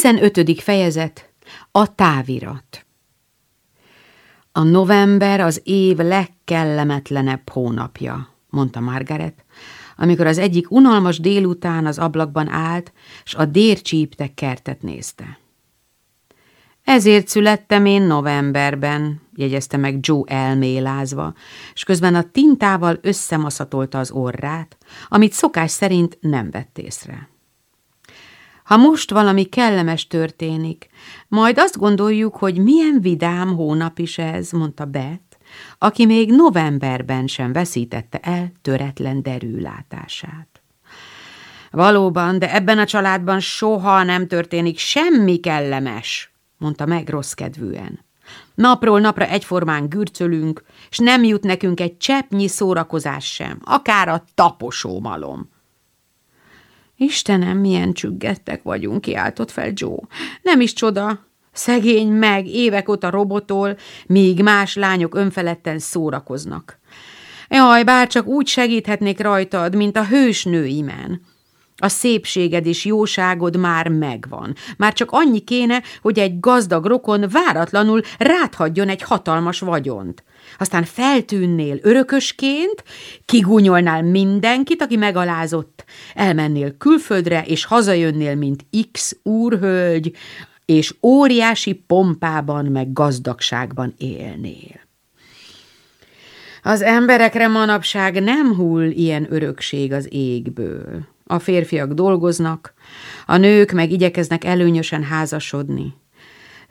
15. fejezet A távirat A november az év legkellemetlenebb hónapja, mondta Margaret, amikor az egyik unalmas délután az ablakban állt, s a dércsíptek kertet nézte. Ezért születtem én novemberben, jegyezte meg Joe elmélázva, és közben a tintával összemaszatolta az orrát, amit szokás szerint nem vett észre. Ha most valami kellemes történik, majd azt gondoljuk, hogy milyen vidám hónap is ez, mondta Beth, aki még novemberben sem veszítette el töretlen derűlátását. Valóban, de ebben a családban soha nem történik semmi kellemes, mondta meg rossz kedvűen. Napról napra egyformán gürcölünk, és nem jut nekünk egy cseppnyi szórakozás sem, akár a taposómalom. Istenem, milyen csüggettek vagyunk, kiáltott fel Joe. Nem is csoda. Szegény meg, évek óta robotol, míg más lányok önfeledten szórakoznak. Jaj, bár csak úgy segíthetnék rajtad, mint a hősnőimen. A szépséged és jóságod már megvan. Már csak annyi kéne, hogy egy gazdag rokon váratlanul ráthagyjon egy hatalmas vagyont. Aztán feltűnnél örökösként, kigúnyolnál mindenkit, aki megalázott, elmennél külföldre, és hazajönnél, mint X úrhölgy, és óriási pompában meg gazdagságban élnél. Az emberekre manapság nem hull ilyen örökség az égből. A férfiak dolgoznak, a nők meg igyekeznek előnyösen házasodni.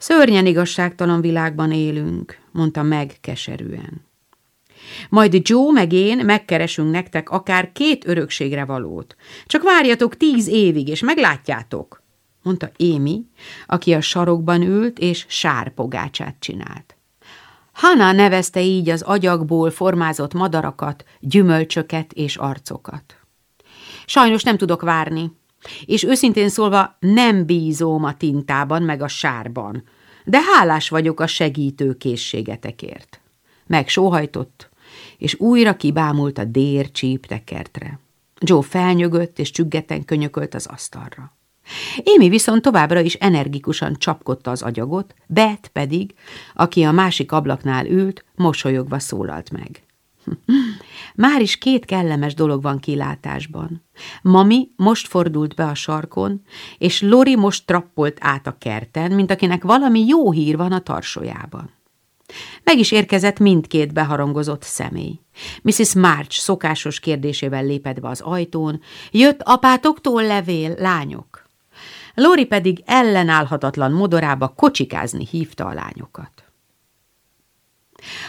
Szörnyen igazságtalan világban élünk, mondta meg keserűen. Majd Joe meg én megkeresünk nektek akár két örökségre valót. Csak várjatok tíz évig, és meglátjátok, mondta Émi, aki a sarokban ült, és sárpogácsát csinált. Hanna nevezte így az agyagból formázott madarakat, gyümölcsöket és arcokat. Sajnos nem tudok várni, és őszintén szólva nem bízom a tintában meg a sárban, de hálás vagyok a segítő készségetekért. Megsóhajtott, és újra kibámult a dér csíptekertre. Joe felnyögött, és csüggeten könyökölt az asztalra. Émi viszont továbbra is energikusan csapkodta az agyagot, Bet pedig, aki a másik ablaknál ült, mosolyogva szólalt meg. Már is két kellemes dolog van kilátásban. Mami most fordult be a sarkon, és Lori most trappolt át a kerten, mint akinek valami jó hír van a tarsójában. Meg is érkezett mindkét beharangozott személy. Mrs. March szokásos kérdésével lépett be az ajtón, jött apátoktól levél, lányok. Lori pedig ellenállhatatlan modorába kocsikázni hívta a lányokat.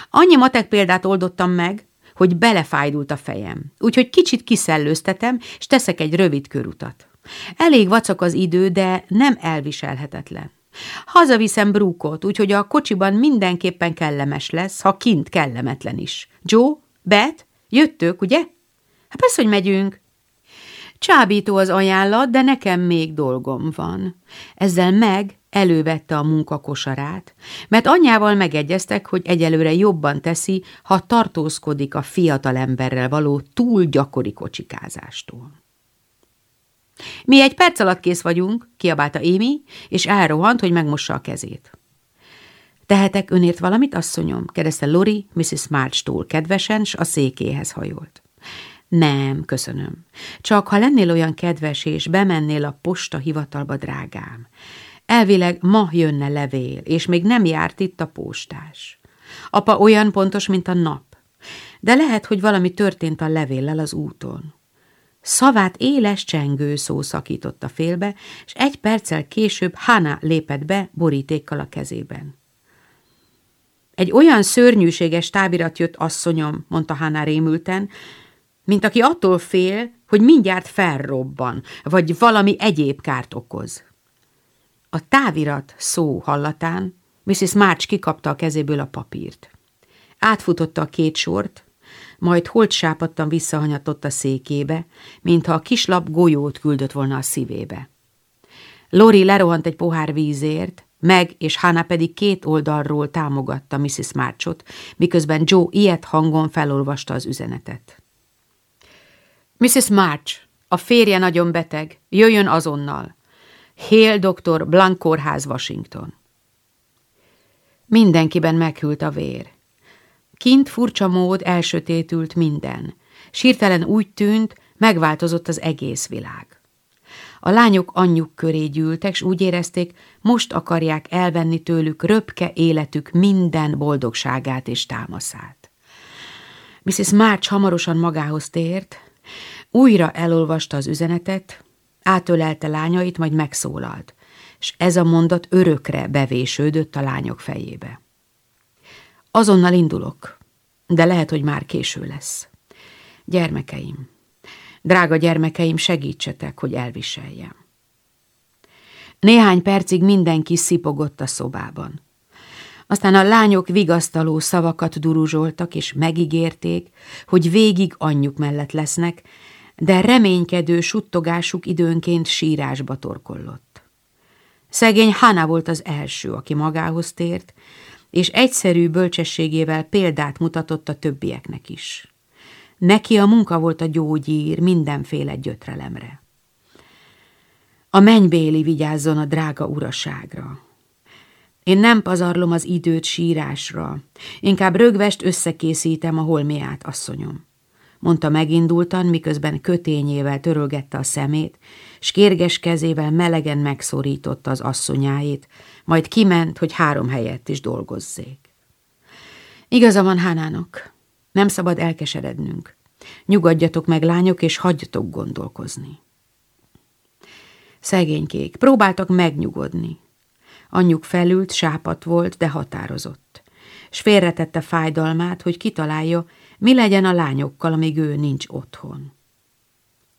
Annyi matek példát oldottam meg, hogy belefájdult a fejem, úgyhogy kicsit kiszellőztetem, és teszek egy rövid körutat. Elég vacak az idő, de nem elviselhetetlen. Hazaviszem Brúkot, úgyhogy a kocsiban mindenképpen kellemes lesz, ha kint kellemetlen is. Joe, Bet, jöttök, ugye? Hát persze, hogy megyünk. Csábító az ajánlat, de nekem még dolgom van. Ezzel meg elővette a munkakosarát, mert anyjával megegyeztek, hogy egyelőre jobban teszi, ha tartózkodik a fiatal emberrel való túl gyakori kocsikázástól. Mi egy perc alatt kész vagyunk, kiabálta Émi, és elrohant, hogy megmossa a kezét. Tehetek önért valamit, asszonyom? kérdezte Lori Mrs. March-tól kedvesen, s a székéhez hajolt. Nem, köszönöm. Csak ha lennél olyan kedves, és bemennél a posta hivatalba, drágám. Elvileg ma jönne levél, és még nem járt itt a postás. Apa olyan pontos, mint a nap. De lehet, hogy valami történt a levéllel az úton. Szavát éles csengő szó szakította félbe, és egy perccel később Hana lépett be borítékkal a kezében. Egy olyan szörnyűséges távirat jött asszonyom, mondta Hana rémülten, mint aki attól fél, hogy mindjárt felrobban, vagy valami egyéb kárt okoz. A távirat szó hallatán Mrs. March kikapta a kezéből a papírt. Átfutotta a két sort, majd holt sápadtan visszahanyatott a székébe, mintha a kislap golyót küldött volna a szívébe. Lori lerohant egy pohár vízért, meg és Hannah pedig két oldalról támogatta Mrs. Marchot, miközben Joe ilyet hangon felolvasta az üzenetet. Mrs. March, a férje nagyon beteg, jöjjön azonnal. Hél doktor, Blank kórház, Washington. Mindenkiben meghűlt a vér. Kint furcsa mód elsötétült minden. Sírtelen úgy tűnt, megváltozott az egész világ. A lányok anyjuk köré gyűltek, s úgy érezték, most akarják elvenni tőlük röpke életük minden boldogságát és támaszát. Mrs. March hamarosan magához tért, újra elolvasta az üzenetet, átölelte lányait, majd megszólalt, és ez a mondat örökre bevésődött a lányok fejébe. Azonnal indulok, de lehet, hogy már késő lesz. Gyermekeim, drága gyermekeim, segítsetek, hogy elviseljem. Néhány percig mindenki szipogott a szobában. Aztán a lányok vigasztaló szavakat duruzsoltak, és megígérték, hogy végig anyjuk mellett lesznek, de reménykedő suttogásuk időnként sírásba torkollott. Szegény Hana volt az első, aki magához tért, és egyszerű bölcsességével példát mutatott a többieknek is. Neki a munka volt a gyógyír mindenféle gyötrelemre. A mennybéli vigyázzon a drága uraságra. Én nem pazarlom az időt sírásra, inkább rögvest összekészítem a holmiát, asszonyom mondta megindultan, miközben kötényével törölgette a szemét, s kérges kezével melegen megszorította az asszonyáit, majd kiment, hogy három helyett is dolgozzék. Igaza van Hánának, nem szabad elkeserednünk. Nyugodjatok meg, lányok, és hagyjatok gondolkozni. Szegénykék, próbáltak megnyugodni. Anyjuk felült, sápat volt, de határozott, s félretette fájdalmát, hogy kitalálja, mi legyen a lányokkal, amíg ő nincs otthon.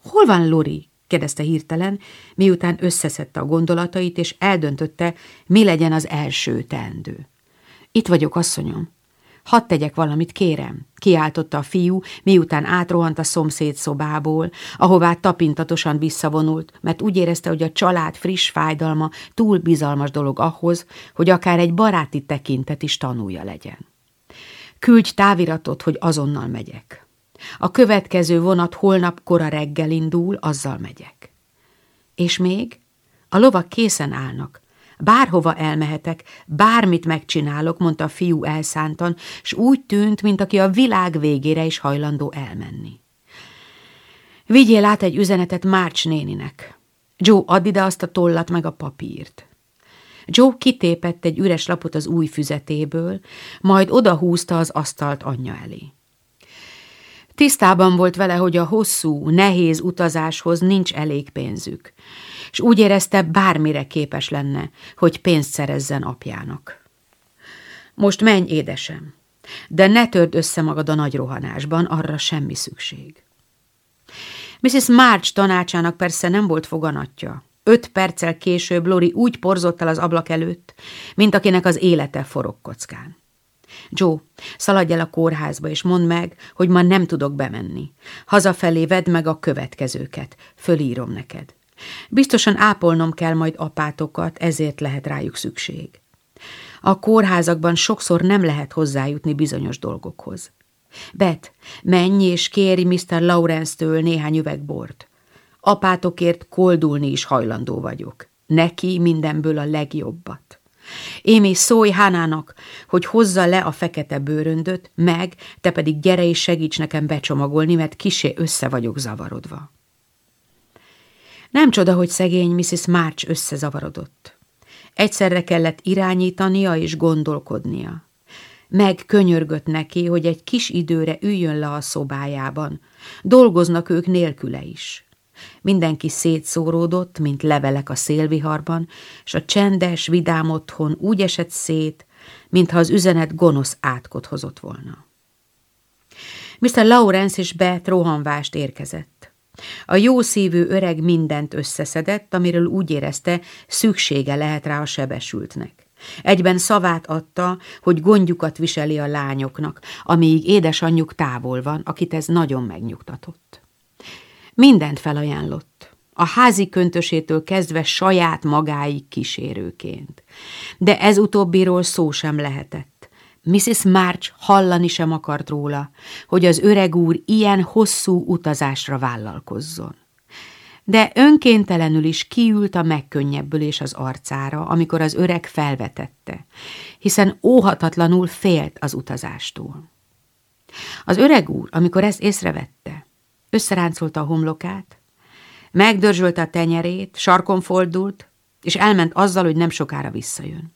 Hol van Lori? kérdezte hirtelen, miután összeszedte a gondolatait, és eldöntötte, mi legyen az első teendő. Itt vagyok, asszonyom. Hadd tegyek valamit, kérem, kiáltotta a fiú, miután átrohant a szomszéd szobából, ahová tapintatosan visszavonult, mert úgy érezte, hogy a család friss fájdalma túl bizalmas dolog ahhoz, hogy akár egy baráti tekintet is tanulja legyen. Küldj táviratot, hogy azonnal megyek. A következő vonat holnap kora reggel indul, azzal megyek. És még? A lovak készen állnak. Bárhova elmehetek, bármit megcsinálok, mondta a fiú elszántan, s úgy tűnt, mint aki a világ végére is hajlandó elmenni. Vigyél át egy üzenetet Márcs néninek. Joe, add ide azt a tollat meg a papírt. Joe kitépett egy üres lapot az új füzetéből, majd odahúzta az asztalt anyja elé. Tisztában volt vele, hogy a hosszú, nehéz utazáshoz nincs elég pénzük, és úgy érezte, bármire képes lenne, hogy pénzt szerezzen apjának. Most menj, édesem, de ne törd össze magad a nagy rohanásban, arra semmi szükség. Mrs. March tanácsának persze nem volt foganatja, Öt perccel később Lori úgy porzott el az ablak előtt, mint akinek az élete forog kockán. Joe, szaladj el a kórházba, és mondd meg, hogy ma nem tudok bemenni. Hazafelé vedd meg a következőket, fölírom neked. Biztosan ápolnom kell majd apátokat, ezért lehet rájuk szükség. A kórházakban sokszor nem lehet hozzájutni bizonyos dolgokhoz. Bet, menj és kéri Mr. Lawrence-től néhány üveg bort. Apátokért koldulni is hajlandó vagyok. Neki mindenből a legjobbat. Émi, szólj Hánának, hogy hozza le a fekete bőröndöt, meg, te pedig gyere és segíts nekem becsomagolni, mert kisé össze vagyok zavarodva. Nem csoda, hogy szegény Mrs. March összezavarodott. Egyszerre kellett irányítania és gondolkodnia. Meg könyörgött neki, hogy egy kis időre üljön le a szobájában. Dolgoznak ők nélküle is. Mindenki szétszóródott, mint levelek a szélviharban, és a csendes, vidám otthon úgy esett szét, mintha az üzenet gonosz átkot hozott volna. Mr. Lawrence és Beth rohanvást érkezett. A jó szívű öreg mindent összeszedett, amiről úgy érezte, szüksége lehet rá a sebesültnek. Egyben szavát adta, hogy gondjukat viseli a lányoknak, amíg édesanyjuk távol van, akit ez nagyon megnyugtatott. Mindent felajánlott, a házi köntösétől kezdve saját magáig kísérőként. De ez utóbbiról szó sem lehetett. Mrs. March hallani sem akart róla, hogy az öreg úr ilyen hosszú utazásra vállalkozzon. de önkéntelenül is kiült a megkönnyebbülés az arcára, amikor az öreg felvetette, hiszen óhatatlanul félt az utazástól. Az öreg úr, amikor ezt észrevette, összeráncolta a homlokát, megdörzsölte a tenyerét, sarkon fordult, és elment azzal, hogy nem sokára visszajön.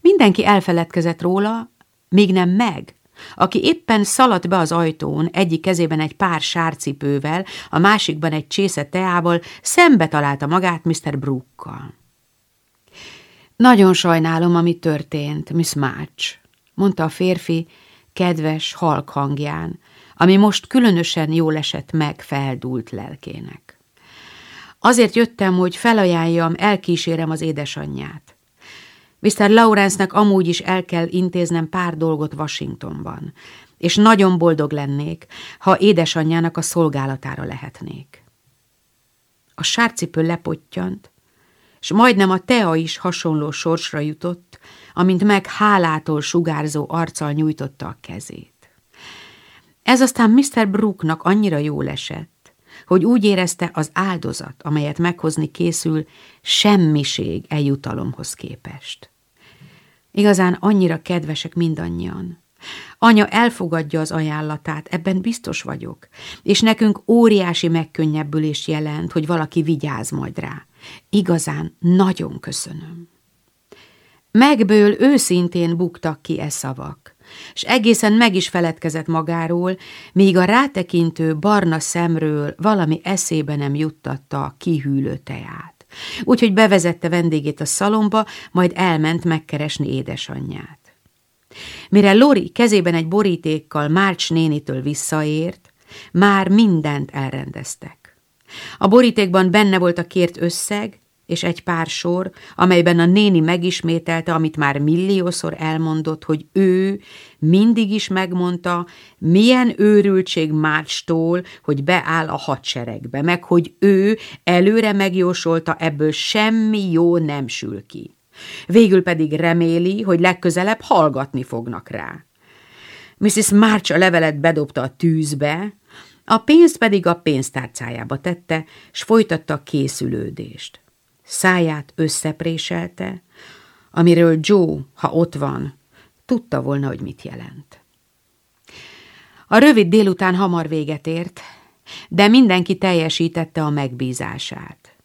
Mindenki elfeledkezett róla, míg nem meg, aki éppen szaladt be az ajtón, egyik kezében egy pár sárcipővel, a másikban egy csésze teával, szembe találta magát Mr. Brookkal. Nagyon sajnálom, ami történt, Miss March, mondta a férfi kedves, halk hangján, ami most különösen jól esett meg feldult lelkének. Azért jöttem, hogy felajánljam, elkísérem az édesanyját. Mr. Lawrence-nek amúgy is el kell intéznem pár dolgot Washingtonban, és nagyon boldog lennék, ha édesanyjának a szolgálatára lehetnék. A sárcipő lepottyant, és majdnem a tea is hasonló sorsra jutott, amint meg hálától sugárzó arccal nyújtotta a kezét. Ez aztán Mr. Brooknak annyira jól esett, hogy úgy érezte az áldozat, amelyet meghozni készül, semmiség eljutalomhoz képest. Igazán annyira kedvesek mindannyian. Anya elfogadja az ajánlatát, ebben biztos vagyok, és nekünk óriási megkönnyebbülés jelent, hogy valaki vigyáz majd rá. Igazán nagyon köszönöm. Megből őszintén buktak ki e szavak, és egészen meg is feledkezett magáról, míg a rátekintő barna szemről valami eszébe nem juttatta a kihűlő teát úgyhogy bevezette vendégét a szalomba, majd elment megkeresni édesanyját. Mire Lori kezében egy borítékkal Márcs nénitől visszaért, már mindent elrendeztek. A borítékban benne volt a kért összeg, és egy pár sor, amelyben a néni megismételte, amit már milliószor elmondott, hogy ő mindig is megmondta, milyen őrültség Márcstól, hogy beáll a hadseregbe, meg hogy ő előre megjósolta, ebből semmi jó nem sül ki. Végül pedig reméli, hogy legközelebb hallgatni fognak rá. Mrs. March a levelet bedobta a tűzbe, a pénzt pedig a pénztárcájába tette, s folytatta a készülődést száját összepréselte, amiről Joe, ha ott van, tudta volna, hogy mit jelent. A rövid délután hamar véget ért, de mindenki teljesítette a megbízását.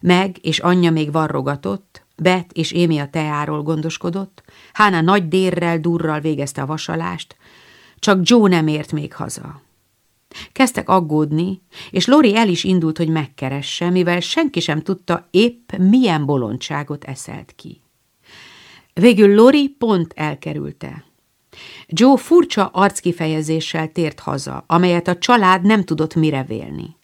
Meg és anyja még varrogatott, Bet és Émi a teáról gondoskodott, Hána nagy dérrel, durral végezte a vasalást, csak Joe nem ért még haza. Kezdtek aggódni, és Lori el is indult, hogy megkeresse, mivel senki sem tudta épp milyen bolondságot eszelt ki. Végül Lori pont elkerülte. Joe furcsa arckifejezéssel tért haza, amelyet a család nem tudott mire vélni.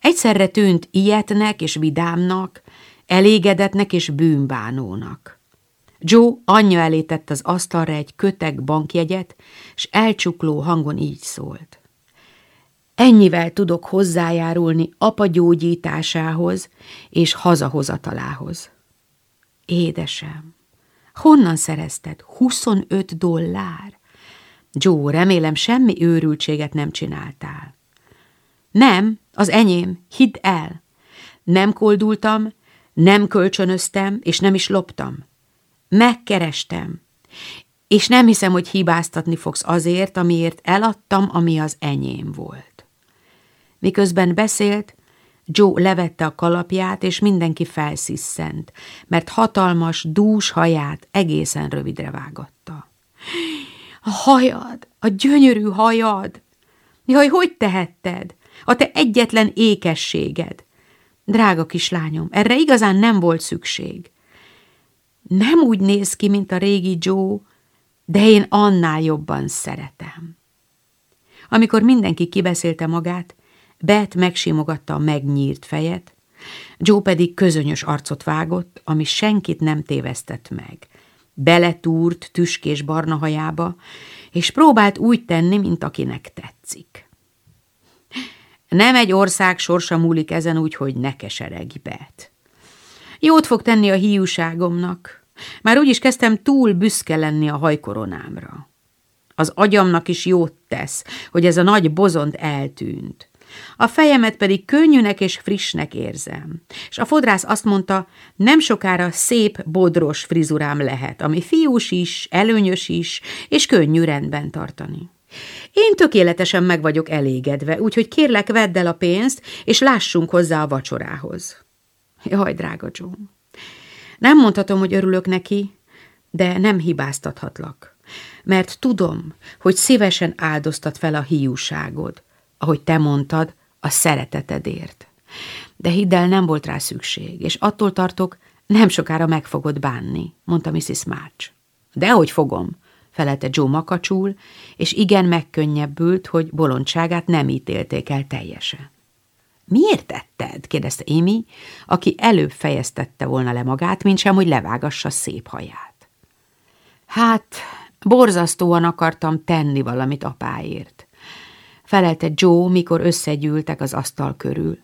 Egyszerre tűnt ilyetnek és vidámnak, elégedetnek és bűnbánónak. Joe anyja elé tett az asztalra egy kötek bankjegyet, és elcsukló hangon így szólt. Ennyivel tudok hozzájárulni apa gyógyításához és hazahozatalához. Édesem, honnan szerezted 25 dollár? Joe, remélem semmi őrültséget nem csináltál. Nem, az enyém, hidd el. Nem koldultam, nem kölcsönöztem, és nem is loptam. Megkerestem, és nem hiszem, hogy hibáztatni fogsz azért, amiért eladtam, ami az enyém volt. Miközben beszélt, Joe levette a kalapját, és mindenki felsziszent, mert hatalmas, dús haját egészen rövidre vágatta. A hajad, a gyönyörű hajad! Jaj, hogy tehetted? A te egyetlen ékességed! Drága kislányom, erre igazán nem volt szükség. Nem úgy néz ki, mint a régi Joe, de én annál jobban szeretem. Amikor mindenki kibeszélte magát, Bet megsimogatta a megnyírt fejet, Joe pedig közönyös arcot vágott, ami senkit nem tévesztett meg. Beletúrt tüskés barna hajába, és próbált úgy tenni, mint akinek tetszik. Nem egy ország sorsa múlik ezen úgy, hogy ne keseregj Bet. Jót fog tenni a hiúságomnak. Már úgy is kezdtem túl büszke lenni a hajkoronámra. Az agyamnak is jót tesz, hogy ez a nagy bozont eltűnt a fejemet pedig könnyűnek és frissnek érzem. És a fodrász azt mondta, nem sokára szép, bodros frizurám lehet, ami fiús is, előnyös is, és könnyű rendben tartani. Én tökéletesen meg vagyok elégedve, úgyhogy kérlek, vedd el a pénzt, és lássunk hozzá a vacsorához. Jaj, drága Joe, nem mondhatom, hogy örülök neki, de nem hibáztathatlak, mert tudom, hogy szívesen áldoztat fel a hiúságod, ahogy te mondtad, a szeretetedért. De hidd el, nem volt rá szükség, és attól tartok, nem sokára meg fogod bánni, mondta Mrs. March. Dehogy fogom, felelte Joe makacsul, és igen megkönnyebbült, hogy bolondságát nem ítélték el teljesen. Miért tetted? kérdezte Amy, aki előbb fejeztette volna le magát, mint sem, hogy levágassa szép haját. Hát, borzasztóan akartam tenni valamit apáért, felelte Joe, mikor összegyűltek az asztal körül.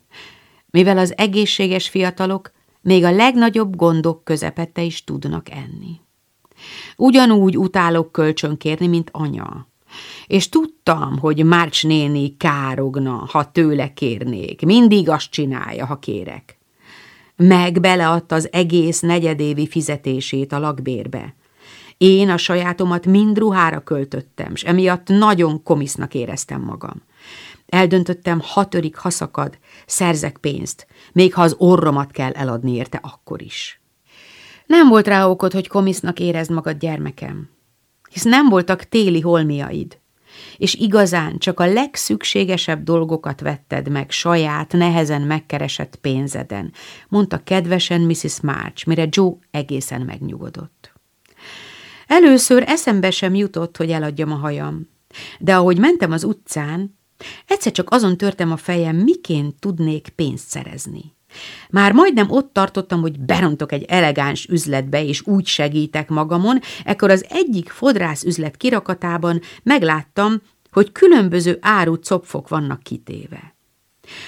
Mivel az egészséges fiatalok még a legnagyobb gondok közepette is tudnak enni. Ugyanúgy utálok kölcsönkérni, mint anya. És tudtam, hogy Márcs néni károgna, ha tőle kérnék. Mindig azt csinálja, ha kérek. Meg beleadta az egész negyedévi fizetését a lakbérbe. Én a sajátomat mind ruhára költöttem, és emiatt nagyon komisznak éreztem magam. Eldöntöttem, ha törik, ha szakad, szerzek pénzt, még ha az orromat kell eladni érte akkor is. Nem volt rá okod, hogy komisznak érezd magad gyermekem, hisz nem voltak téli holmiaid, és igazán csak a legszükségesebb dolgokat vetted meg saját, nehezen megkeresett pénzeden, mondta kedvesen Mrs. March, mire Joe egészen megnyugodott. Először eszembe sem jutott, hogy eladjam a hajam, de ahogy mentem az utcán, egyszer csak azon törtem a fejem, miként tudnék pénzt szerezni. Már majdnem ott tartottam, hogy berontok egy elegáns üzletbe, és úgy segítek magamon, ekkor az egyik fodrász üzlet kirakatában megláttam, hogy különböző áru copfok vannak kitéve.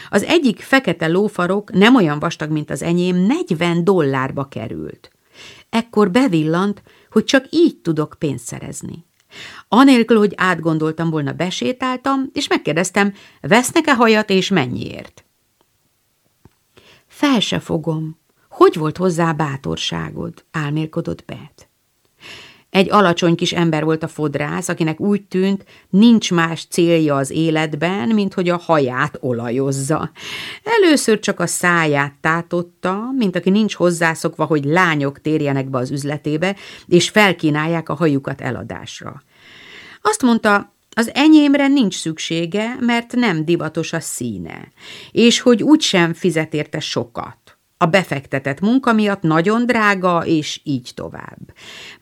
Az egyik fekete lófarok nem olyan vastag, mint az enyém, 40 dollárba került. Ekkor bevillant, hogy csak így tudok pénzt szerezni. Anélkül, hogy átgondoltam volna, besétáltam, és megkérdeztem, vesznek-e hajat és mennyiért? Fel se fogom. Hogy volt hozzá bátorságod? álmélkodott Bet. Egy alacsony kis ember volt a fodrász, akinek úgy tűnt, nincs más célja az életben, mint hogy a haját olajozza. Először csak a száját tátotta, mint aki nincs hozzászokva, hogy lányok térjenek be az üzletébe, és felkínálják a hajukat eladásra. Azt mondta, az enyémre nincs szüksége, mert nem divatos a színe, és hogy úgysem fizet érte sokat. A befektetett munka miatt nagyon drága, és így tovább.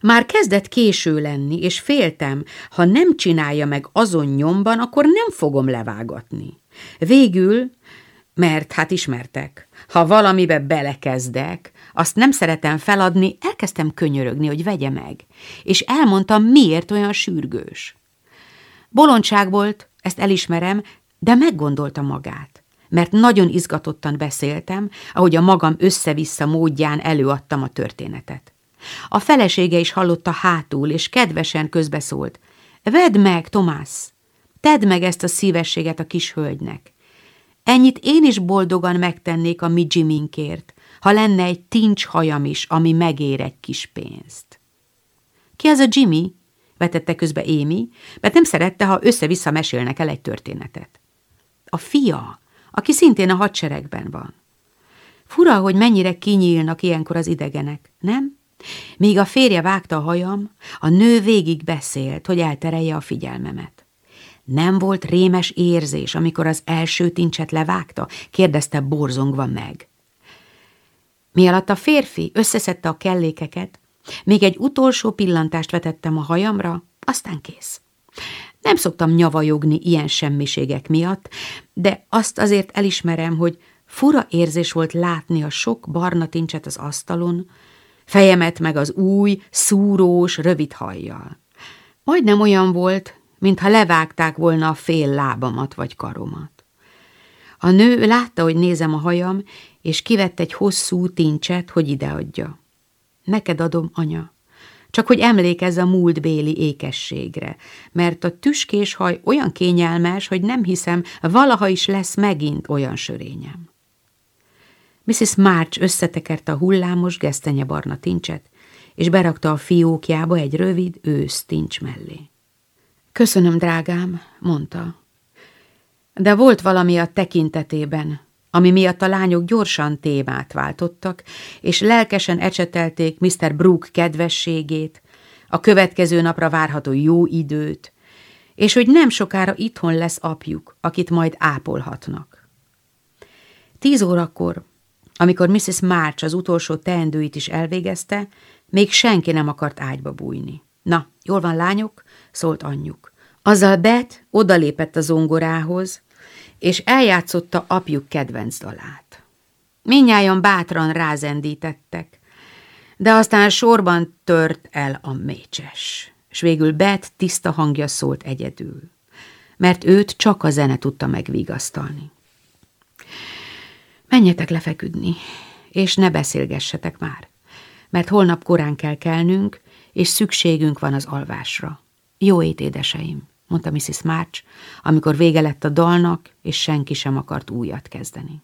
Már kezdett késő lenni, és féltem, ha nem csinálja meg azon nyomban, akkor nem fogom levágatni. Végül, mert hát ismertek, ha valamibe belekezdek, azt nem szeretem feladni, elkezdtem könyörögni, hogy vegye meg, és elmondtam, miért olyan sürgős. Bolondság volt, ezt elismerem, de meggondolta magát, mert nagyon izgatottan beszéltem, ahogy a magam össze-vissza módján előadtam a történetet. A felesége is hallotta hátul, és kedvesen közbeszólt. Vedd meg, Tomás! Tedd meg ezt a szívességet a kis hölgynek. Ennyit én is boldogan megtennék a mi Jiminkért, ha lenne egy tincs hajam is, ami megér egy kis pénzt. Ki az a Jimmy? vetette közbe Émi, mert nem szerette, ha össze-vissza mesélnek el egy történetet. A fia, aki szintén a hadseregben van. Fura, hogy mennyire kinyílnak ilyenkor az idegenek, nem? Míg a férje vágta a hajam, a nő végig beszélt, hogy elterelje a figyelmemet. Nem volt rémes érzés, amikor az első tincset levágta, kérdezte borzongva meg. Mi alatt a férfi összeszedte a kellékeket, még egy utolsó pillantást vetettem a hajamra, aztán kész. Nem szoktam nyavajogni ilyen semmiségek miatt, de azt azért elismerem, hogy fura érzés volt látni a sok barna tincset az asztalon, fejemet meg az új, szúrós, rövid hajjal. Majdnem olyan volt, mintha levágták volna a fél lábamat vagy karomat. A nő látta, hogy nézem a hajam, és kivett egy hosszú tincset, hogy ideadja. Neked adom, anya. Csak hogy emlékezz a múltbéli ékességre, mert a tüskés haj olyan kényelmes, hogy nem hiszem, valaha is lesz megint olyan sörényem. Mrs. March összetekerte a hullámos gesztenyebarna tincset, és berakta a fiókjába egy rövid ősz tincs mellé. Köszönöm, drágám, mondta. De volt valami a tekintetében, ami miatt a lányok gyorsan témát váltottak, és lelkesen ecsetelték Mr. Brook kedvességét, a következő napra várható jó időt, és hogy nem sokára itthon lesz apjuk, akit majd ápolhatnak. Tíz órakor, amikor Mrs. March az utolsó teendőit is elvégezte, még senki nem akart ágyba bújni. Na, jól van, lányok, szólt anyjuk. Azzal Bet odalépett a zongorához, és eljátszotta apjuk kedvenc dalát. Minnyáján bátran rázendítettek, de aztán sorban tört el a mécses, és végül Bet tiszta hangja szólt egyedül, mert őt csak a zene tudta megvigasztalni. Menjetek lefeküdni, és ne beszélgessetek már, mert holnap korán kell kelnünk, és szükségünk van az alvásra. Jó ét, édeseim! Mondta Mrs. March, amikor vége lett a dalnak, és senki sem akart újat kezdeni.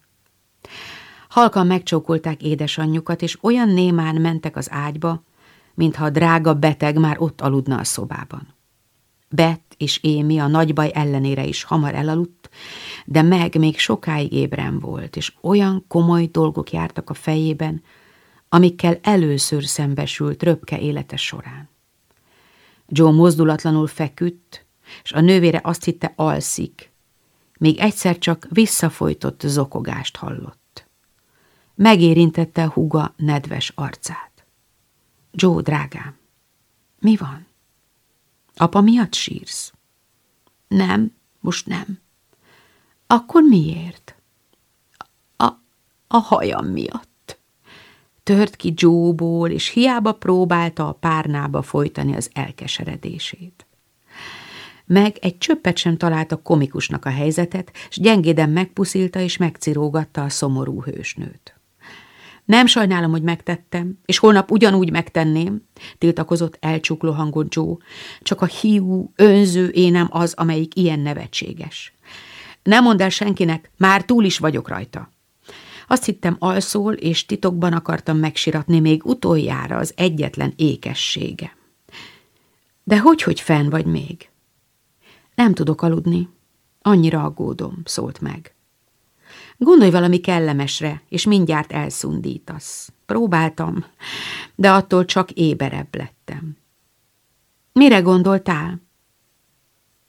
Halkan megcsókolták édesanyjukat, és olyan némán mentek az ágyba, mintha a drága beteg már ott aludna a szobában. Bet és Émi a nagy baj ellenére is hamar elaludt, de meg még sokáig ébren volt, és olyan komoly dolgok jártak a fejében, amikkel először szembesült röpke élete során. Joe mozdulatlanul feküdt, és a nővére azt hitte alszik, még egyszer csak visszafolytott zokogást hallott. Megérintette a húga nedves arcát. Joe, drágám, mi van? Apa miatt sírsz? Nem, most nem. Akkor miért? A, a hajam miatt. Tört ki Joe-ból, és hiába próbálta a párnába folytani az elkeseredését meg egy csöppet sem találta komikusnak a helyzetet, s gyengéden megpuszilta és megcirógatta a szomorú hősnőt. Nem sajnálom, hogy megtettem, és holnap ugyanúgy megtenném, tiltakozott elcsukló hangon Joe, csak a hiú, önző énem az, amelyik ilyen nevetséges. Nem mondd el senkinek, már túl is vagyok rajta. Azt hittem alszól, és titokban akartam megsiratni még utoljára az egyetlen ékessége. De hogy, hogy fenn vagy még? Nem tudok aludni. Annyira aggódom, szólt meg. Gondolj valami kellemesre, és mindjárt elszundítasz. Próbáltam, de attól csak éberebb lettem. Mire gondoltál?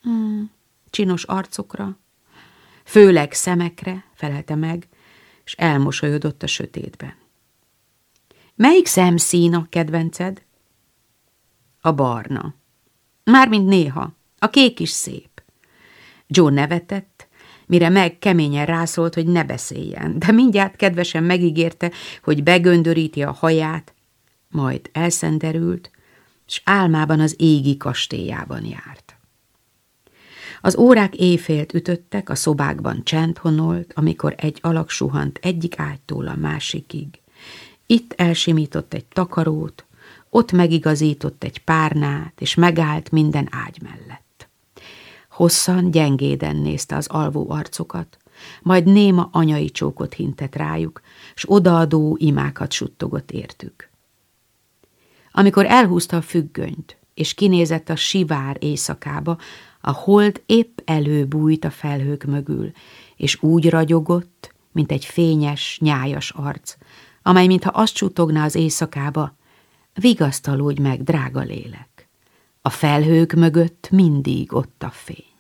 Hmm, csinos arcokra, főleg szemekre, felelte meg, és elmosolyodott a sötétben. Melyik szemszín a kedvenced? A barna. Mármint néha. A kék is szép. Joe nevetett, mire meg keményen rászólt, hogy ne beszéljen, de mindjárt kedvesen megígérte, hogy begöndöríti a haját, majd elszenderült, és álmában az égi kastélyában járt. Az órák éjfélt ütöttek, a szobákban csend honolt, amikor egy alak suhant egyik ágytól a másikig. Itt elsimított egy takarót, ott megigazított egy párnát, és megállt minden ágy mellett. Hosszan, gyengéden nézte az alvó arcokat, majd néma anyai csókot hintett rájuk, s odaadó imákat suttogott értük. Amikor elhúzta a függönyt, és kinézett a sivár éjszakába, a hold épp előbújt a felhők mögül, és úgy ragyogott, mint egy fényes, nyájas arc, amely mintha azt csutogna az éjszakába, vigasztalódj meg, drága lélek. A felhők mögött mindig ott a fény.